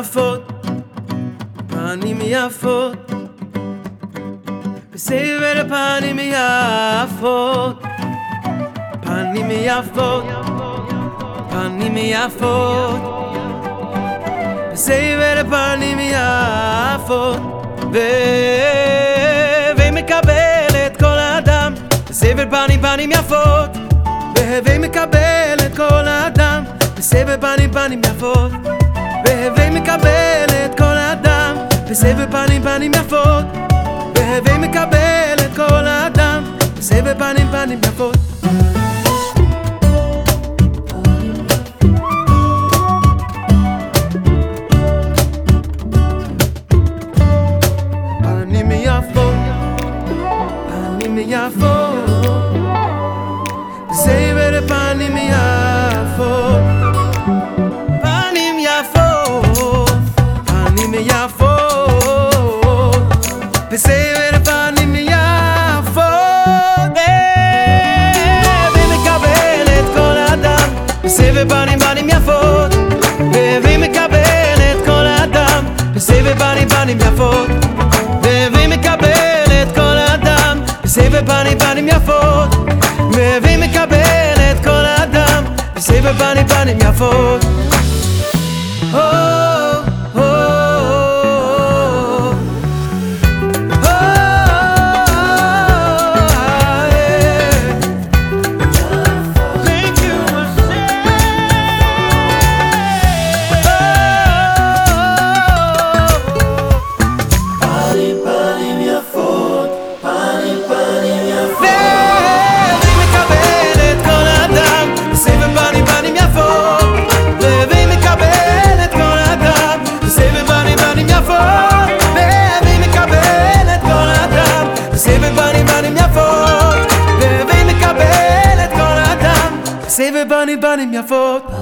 יפות, פנים יפות, בסבר פנים יפות, פנים יפות, פנים יפות, בסבר פנים יפות, ומקבל את כל האדם, בסבר פנים פנים יפות, והווי מקבל את כל האדם, בסבר פנים פנים יפות. מקבל את כל האדם בסבב פנים פנים יפות. והווי מקבל את כל האדם בסבב פנים פנים יפות. פנים יפות פנים יפות בסבר פנים יפות, ומקבל את כל האדם, בסבר פנים פנים יפות, ומקבל את כל האדם, בסבר פנים פנים יפות, ומקבל את כל האדם, בסבר פנים פנים יפות, ומקבל את כל האדם, בסבר פנים פנים יפות. והווי מקבל את כל האדם בסבב פנים פנים יפות פנים